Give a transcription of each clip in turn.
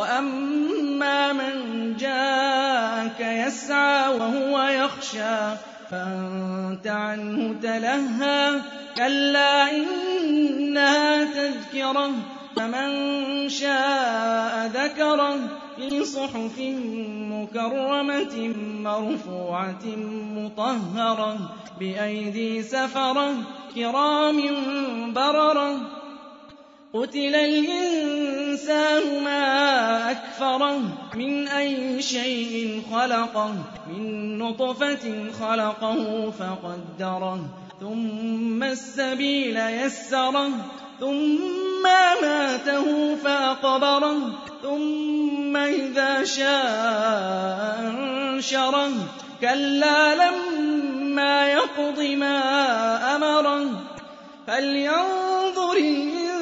وأما من جاءك يسعى وهو يخشى فأنت عنه تلهى كلا إنها تذكرة فمن شاء ذكره في صحف مكرمة مرفوعة مطهرة بأيدي سفرة كرام بررة قتل الإنسان ما أكفره من أي شيء خلقه من نطفة خلقه فقدره. ثم السبيل يسره ثم ماته فأقبره. ثم إذا شاء أنشره. كلا لما يقض ما أمره. فلينظر الإنسان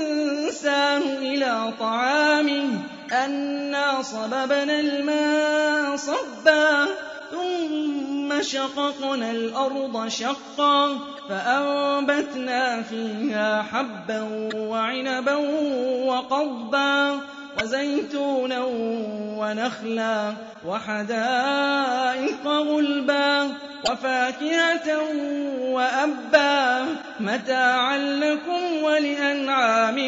إلى طعامه أنا صببنا الماء صبا ثم شققنا الأرض شقا فأنبتنا فيها حبا وعنبا وقضبا وزيتونا ونخلا وحدائق غلبا وفاكهة وأبا متاعا لكم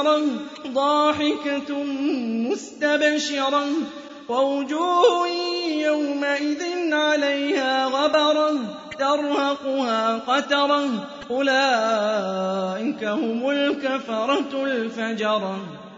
مسفرة ضاحكة مستبشرة ووجوه يومئذ عليها غبرة ترهقها قترة أولئك هم الكفرة الفجرة.